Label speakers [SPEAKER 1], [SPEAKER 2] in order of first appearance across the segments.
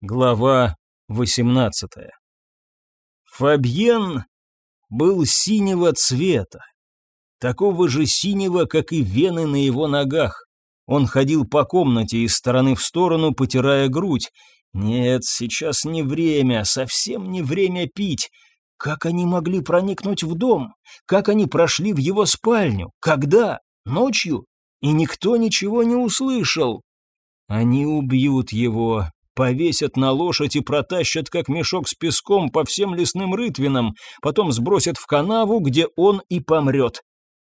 [SPEAKER 1] Глава 18 Фабьен был синего цвета, такого же синего, как и вены на его ногах. Он ходил по комнате из стороны в сторону, потирая грудь. Нет, сейчас не время, совсем не время пить. Как они могли проникнуть в дом? Как они прошли в его спальню? Когда? Ночью? И никто ничего не услышал. Они убьют его, повесят на лошадь и протащат как мешок с песком по всем лесным рытвинам, потом сбросят в канаву, где он и помрет.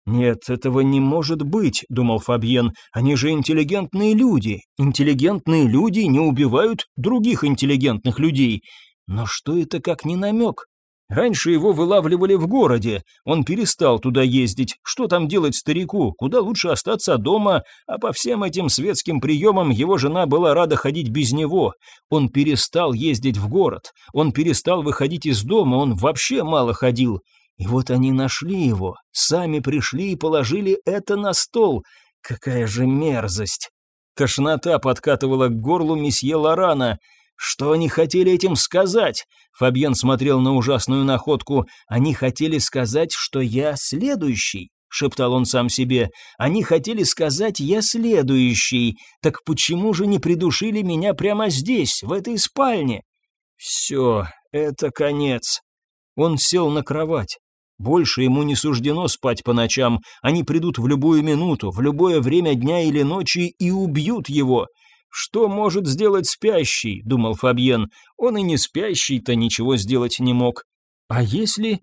[SPEAKER 1] «Нет, этого не может быть», — думал Фабьен, — «они же интеллигентные люди. Интеллигентные люди не убивают других интеллигентных людей. Но что это как не намек? Раньше его вылавливали в городе, он перестал туда ездить. Что там делать старику? Куда лучше остаться дома? А по всем этим светским приемам его жена была рада ходить без него. Он перестал ездить в город, он перестал выходить из дома, он вообще мало ходил. И вот они нашли его, сами пришли и положили это на стол. Какая же мерзость! Тошнота подкатывала к горлу месье Лорана – что они хотели этим сказать? Фабьен смотрел на ужасную находку. Они хотели сказать, что я следующий, шептал он сам себе. Они хотели сказать я следующий. Так почему же не придушили меня прямо здесь, в этой спальне? Все, это конец. Он сел на кровать. Больше ему не суждено спать по ночам. Они придут в любую минуту, в любое время дня или ночи и убьют его. «Что может сделать спящий?» – думал Фабьен. Он и не спящий-то ничего сделать не мог. А если...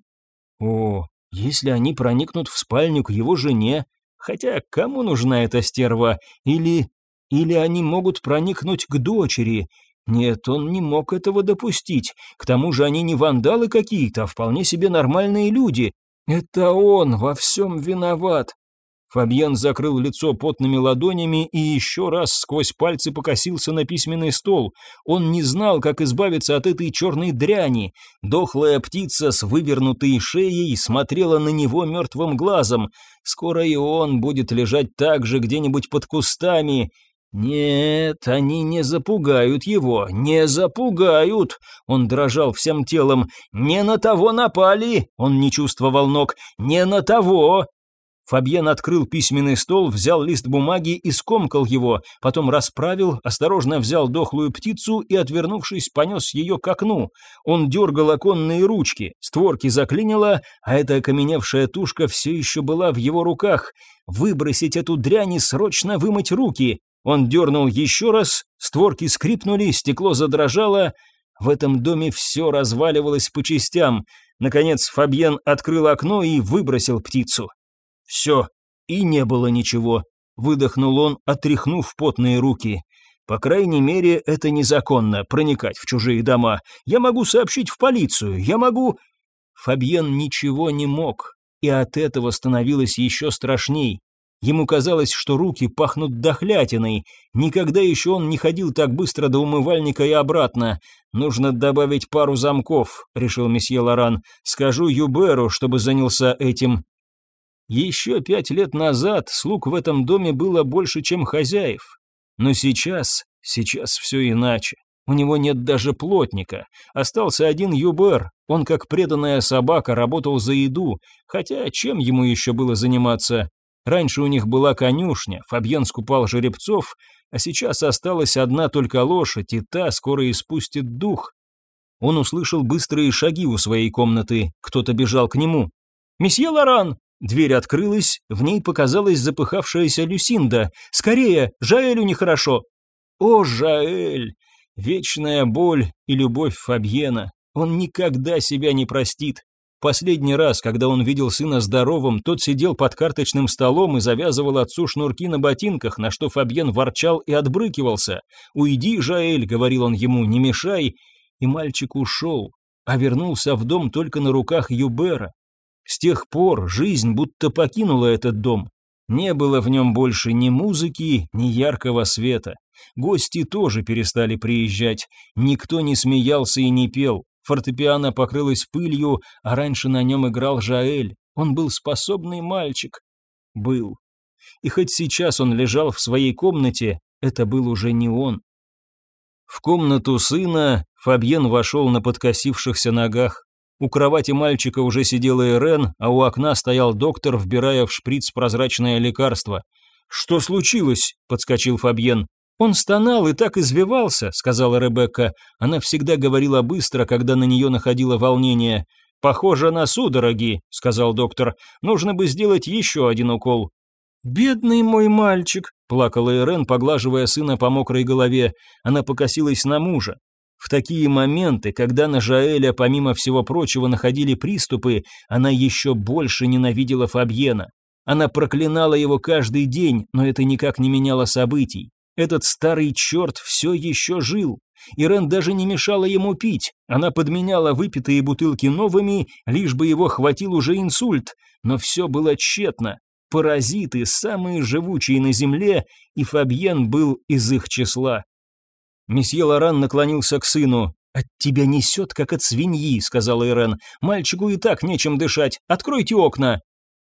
[SPEAKER 1] О, если они проникнут в спальню к его жене? Хотя кому нужна эта стерва? Или... Или они могут проникнуть к дочери? Нет, он не мог этого допустить. К тому же они не вандалы какие-то, а вполне себе нормальные люди. Это он во всем виноват. Фабьен закрыл лицо потными ладонями и еще раз сквозь пальцы покосился на письменный стол. Он не знал, как избавиться от этой черной дряни. Дохлая птица с вывернутой шеей смотрела на него мертвым глазом. Скоро и он будет лежать так же где-нибудь под кустами. «Нет, они не запугают его, не запугают!» Он дрожал всем телом. «Не на того напали!» Он не чувствовал ног. «Не на того!» Фабьен открыл письменный стол, взял лист бумаги и скомкал его, потом расправил, осторожно взял дохлую птицу и, отвернувшись, понес ее к окну. Он дергал оконные ручки, створки заклинило, а эта окаменевшая тушка все еще была в его руках. Выбросить эту дрянь и срочно вымыть руки. Он дернул еще раз, створки скрипнули, стекло задрожало. В этом доме все разваливалось по частям. Наконец Фабьен открыл окно и выбросил птицу. Все, и не было ничего, выдохнул он, отряхнув потные руки. По крайней мере, это незаконно проникать в чужие дома. Я могу сообщить в полицию, я могу Фабьен ничего не мог, и от этого становилось еще страшней. Ему казалось, что руки пахнут дохлятиной. Никогда еще он не ходил так быстро до умывальника и обратно. Нужно добавить пару замков, решил месье Лоран. Скажу Юберу, чтобы занялся этим. Еще пять лет назад слуг в этом доме было больше, чем хозяев. Но сейчас, сейчас все иначе. У него нет даже плотника. Остался один Юбер. Он, как преданная собака, работал за еду. Хотя чем ему еще было заниматься? Раньше у них была конюшня, Фабьен скупал жеребцов, а сейчас осталась одна только лошадь, и та скоро испустит дух. Он услышал быстрые шаги у своей комнаты. Кто-то бежал к нему. «Месье Лоран!» Дверь открылась, в ней показалась запыхавшаяся Люсинда. «Скорее! Жаэлю нехорошо!» «О, Жаэль! Вечная боль и любовь Фабьена! Он никогда себя не простит!» Последний раз, когда он видел сына здоровым, тот сидел под карточным столом и завязывал отцу шнурки на ботинках, на что Фабьен ворчал и отбрыкивался. «Уйди, Жаэль», — говорил он ему, — «не мешай». И мальчик ушел, а вернулся в дом только на руках Юбера. С тех пор жизнь будто покинула этот дом. Не было в нем больше ни музыки, ни яркого света. Гости тоже перестали приезжать. Никто не смеялся и не пел. Фортепиано покрылось пылью, а раньше на нем играл Жаэль. Он был способный мальчик. Был. И хоть сейчас он лежал в своей комнате, это был уже не он. В комнату сына Фабьен вошел на подкосившихся ногах. У кровати мальчика уже сидела Ирен, а у окна стоял доктор, вбирая в шприц прозрачное лекарство. «Что случилось?» – подскочил Фабьен. «Он стонал и так извивался», – сказала Ребекка. Она всегда говорила быстро, когда на нее находило волнение. «Похоже на судороги», – сказал доктор. «Нужно бы сделать еще один укол». «Бедный мой мальчик», – плакала Ирен, поглаживая сына по мокрой голове. Она покосилась на мужа. В такие моменты, когда на Жаэля, помимо всего прочего, находили приступы, она еще больше ненавидела Фабьена. Она проклинала его каждый день, но это никак не меняло событий. Этот старый черт все еще жил. Ирен даже не мешала ему пить. Она подменяла выпитые бутылки новыми, лишь бы его хватил уже инсульт. Но все было тщетно. Паразиты, самые живучие на земле, и Фабьен был из их числа. Месье Лоран наклонился к сыну. «От тебя несет, как от свиньи», — сказала Ирен. «Мальчику и так нечем дышать. Откройте окна».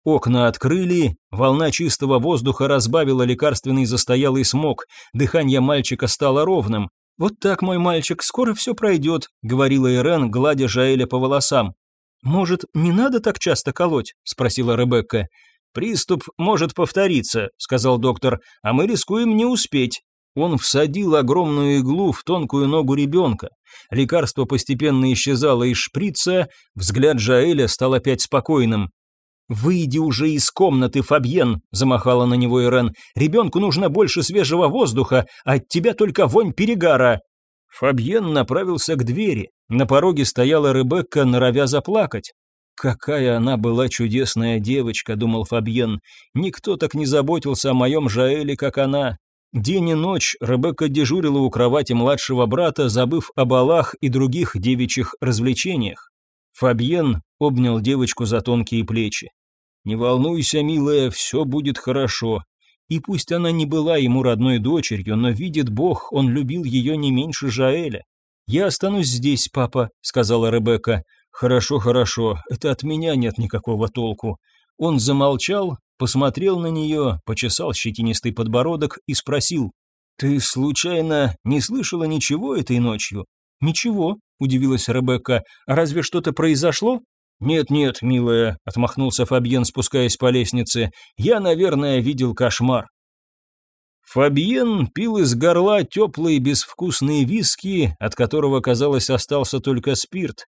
[SPEAKER 1] Окна открыли, волна чистого воздуха разбавила лекарственный застоялый смог, дыхание мальчика стало ровным. «Вот так, мой мальчик, скоро все пройдет», — говорила Ирен, гладя Жаэля по волосам. «Может, не надо так часто колоть?» — спросила Ребекка. «Приступ может повториться», — сказал доктор, — «а мы рискуем не успеть». Он всадил огромную иглу в тонкую ногу ребенка. Лекарство постепенно исчезало из шприца, взгляд Жаэля стал опять спокойным. «Выйди уже из комнаты, Фабьен!» – замахала на него Ирен. «Ребенку нужно больше свежего воздуха, а от тебя только вонь перегара!» Фабьен направился к двери. На пороге стояла Ребекка, норовя заплакать. «Какая она была чудесная девочка», — думал Фабьен. «Никто так не заботился о моем Жаэле, как она». День и ночь Ребекка дежурила у кровати младшего брата, забыв о балах и других девичьих развлечениях. Фабьен обнял девочку за тонкие плечи. «Не волнуйся, милая, все будет хорошо». И пусть она не была ему родной дочерью, но видит Бог, он любил ее не меньше Жаэля. «Я останусь здесь, папа», — сказала Ребекка. «Хорошо, хорошо, это от меня нет никакого толку». Он замолчал, посмотрел на нее, почесал щетинистый подбородок и спросил. «Ты случайно не слышала ничего этой ночью?» «Ничего», — удивилась Ребекка. «А разве что-то произошло?» «Нет-нет, милая», — отмахнулся Фабьен, спускаясь по лестнице. «Я, наверное, видел кошмар». Фабьен пил из горла теплые безвкусные виски, от которого, казалось, остался только спирт.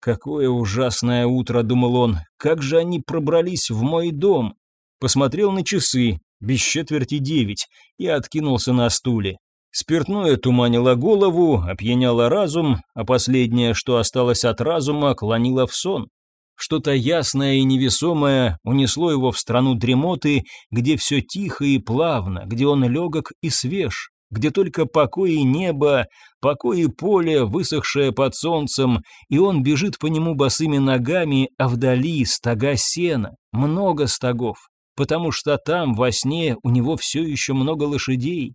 [SPEAKER 1] «Какое ужасное утро», — думал он, — «как же они пробрались в мой дом?» Посмотрел на часы, без четверти девять, и откинулся на стуле. Спиртное туманило голову, опьяняло разум, а последнее, что осталось от разума, клонило в сон. Что-то ясное и невесомое унесло его в страну дремоты, где все тихо и плавно, где он легок и свеж, где только покой и небо, покой и поле, высохшее под солнцем, и он бежит по нему босыми ногами, а вдали стога сена, много стогов, потому что там, во сне, у него все еще много лошадей,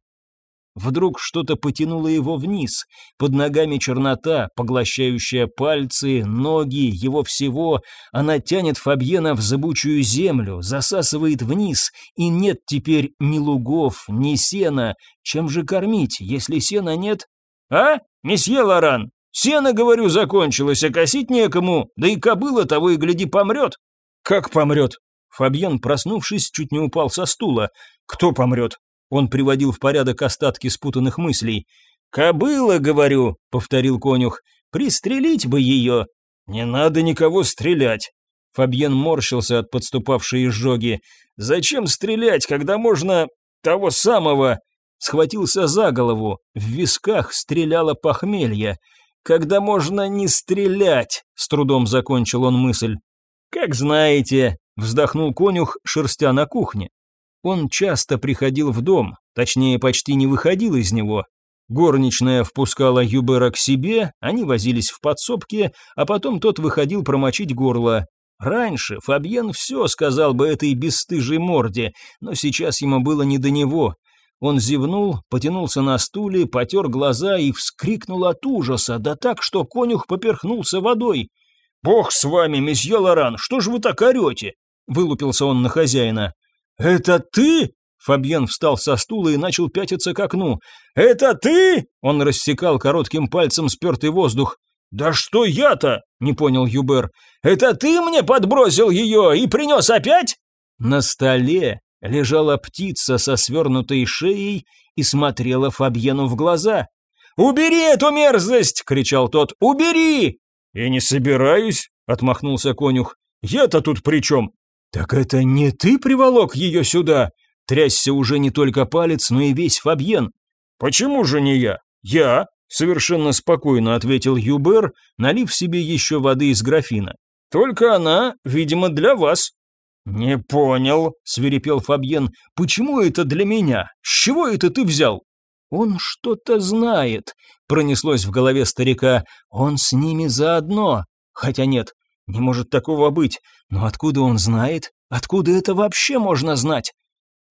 [SPEAKER 1] Вдруг что-то потянуло его вниз. Под ногами чернота, поглощающая пальцы, ноги, его всего. Она тянет Фабьена в зыбучую землю, засасывает вниз, и нет теперь ни лугов, ни сена. Чем же кормить, если сена нет? «А, месье Лоран, сено, говорю, закончилось, а косить некому, да и кобыла того и гляди помрет». «Как помрет?» Фабьен, проснувшись, чуть не упал со стула. «Кто помрет?» Он приводил в порядок остатки спутанных мыслей. «Кобыла, говорю», — повторил конюх, — «пристрелить бы ее». «Не надо никого стрелять». Фабьен морщился от подступавшей изжоги. «Зачем стрелять, когда можно того самого?» Схватился за голову, в висках стреляло похмелье. «Когда можно не стрелять?» — с трудом закончил он мысль. «Как знаете», — вздохнул конюх, шерстя на кухне. Он часто приходил в дом, точнее, почти не выходил из него. Горничная впускала Юбера к себе, они возились в подсобке, а потом тот выходил промочить горло. Раньше Фабьен все сказал бы этой бесстыжей морде, но сейчас ему было не до него. Он зевнул, потянулся на стуле, потер глаза и вскрикнул от ужаса, да так, что конюх поперхнулся водой. «Бог с вами, месье Лоран, что же вы так орете?» Вылупился он на хозяина. «Это ты?» Фабьен встал со стула и начал пятиться к окну. «Это ты?» – он рассекал коротким пальцем спертый воздух. «Да что я-то?» – не понял Юбер. «Это ты мне подбросил ее и принес опять?» На столе лежала птица со свернутой шеей и смотрела Фабьену в глаза. «Убери эту мерзость!» – кричал тот. «Убери!» «Я не собираюсь», – отмахнулся конюх. «Я-то тут при чем?» «Так это не ты приволок ее сюда?» Трясся уже не только палец, но и весь Фабьен. «Почему же не я? Я?» Совершенно спокойно ответил Юбер, налив себе еще воды из графина. «Только она, видимо, для вас». «Не понял», — свирепел Фабьен, — «почему это для меня? С чего это ты взял?» «Он что-то знает», — пронеслось в голове старика. «Он с ними заодно. Хотя нет, не может такого быть. Но откуда он знает? Откуда это вообще можно знать?»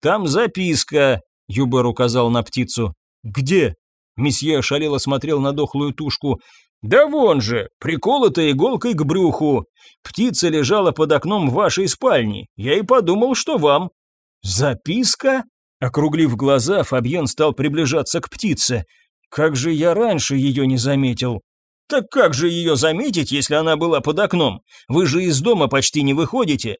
[SPEAKER 1] «Там записка», — Юбер указал на птицу. «Где?» Месье ошалело смотрел на дохлую тушку. «Да вон же, приколотая иголкой к брюху. Птица лежала под окном вашей спальни. Я и подумал, что вам». «Записка?» Округлив глаза, Фабьен стал приближаться к птице. «Как же я раньше ее не заметил?» «Так как же ее заметить, если она была под окном? Вы же из дома почти не выходите».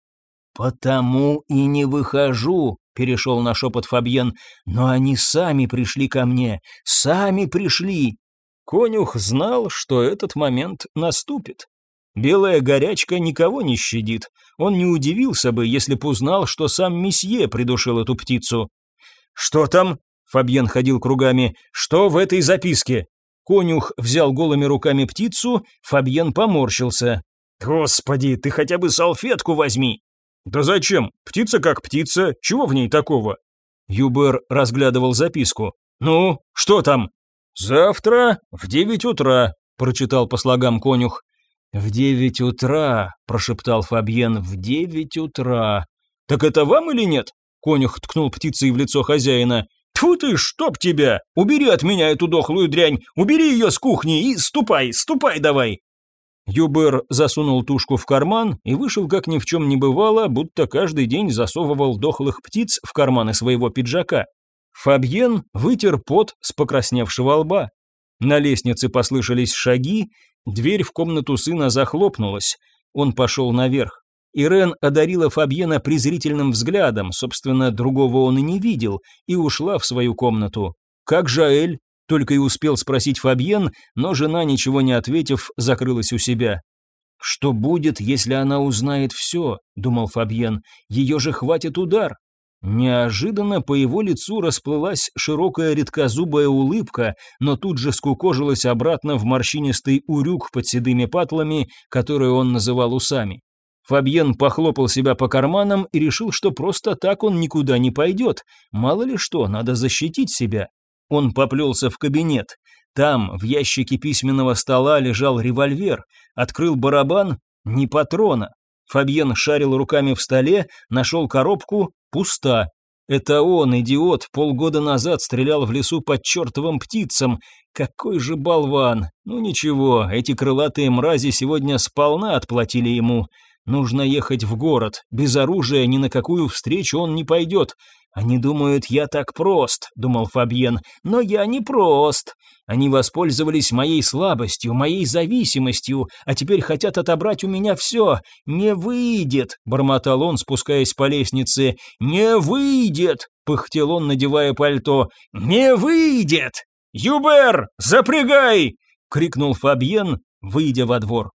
[SPEAKER 1] «Потому и не выхожу», — перешел на шепот Фабьен, «но они сами пришли ко мне, сами пришли». Конюх знал, что этот момент наступит. Белая горячка никого не щадит. Он не удивился бы, если б узнал, что сам месье придушил эту птицу. «Что там?» — Фабьен ходил кругами. «Что в этой записке?» Конюх взял голыми руками птицу, Фабьен поморщился. «Господи, ты хотя бы салфетку возьми!» «Да зачем? Птица как птица, чего в ней такого?» Юбер разглядывал записку. «Ну, что там?» «Завтра в девять утра», — прочитал по слогам конюх. «В девять утра», — прошептал Фабьен, — «в девять утра». «Так это вам или нет?» Конюх ткнул птицей в лицо хозяина. «Тьфу ты, чтоб тебя! Убери от меня эту дохлую дрянь! Убери ее с кухни и ступай, ступай давай!» Юбер засунул тушку в карман и вышел, как ни в чем не бывало, будто каждый день засовывал дохлых птиц в карманы своего пиджака. Фабьен вытер пот с покрасневшего лба. На лестнице послышались шаги, дверь в комнату сына захлопнулась. Он пошел наверх. Ирен одарила Фабьена презрительным взглядом, собственно, другого он и не видел, и ушла в свою комнату. Как Жаэль? Только и успел спросить Фабьен, но жена, ничего не ответив, закрылась у себя. «Что будет, если она узнает все?» – думал Фабьен. «Ее же хватит удар». Неожиданно по его лицу расплылась широкая редкозубая улыбка, но тут же скукожилась обратно в морщинистый урюк под седыми патлами, который он называл усами. Фабьен похлопал себя по карманам и решил, что просто так он никуда не пойдет. Мало ли что, надо защитить себя. Он поплелся в кабинет. Там, в ящике письменного стола, лежал револьвер. Открыл барабан, ни патрона. Фабьен шарил руками в столе, нашел коробку, пуста. Это он, идиот, полгода назад стрелял в лесу под чертовым птицам. Какой же болван! Ну ничего, эти крылатые мрази сегодня сполна отплатили ему. Нужно ехать в город. Без оружия ни на какую встречу он не пойдет. «Они думают, я так прост», — думал Фабьен, — «но я не прост. Они воспользовались моей слабостью, моей зависимостью, а теперь хотят отобрать у меня все. Не выйдет», — бормотал он, спускаясь по лестнице. «Не выйдет», — пыхтел он, надевая пальто. «Не выйдет! Юбер, запрягай!» — крикнул Фабьен, выйдя во двор.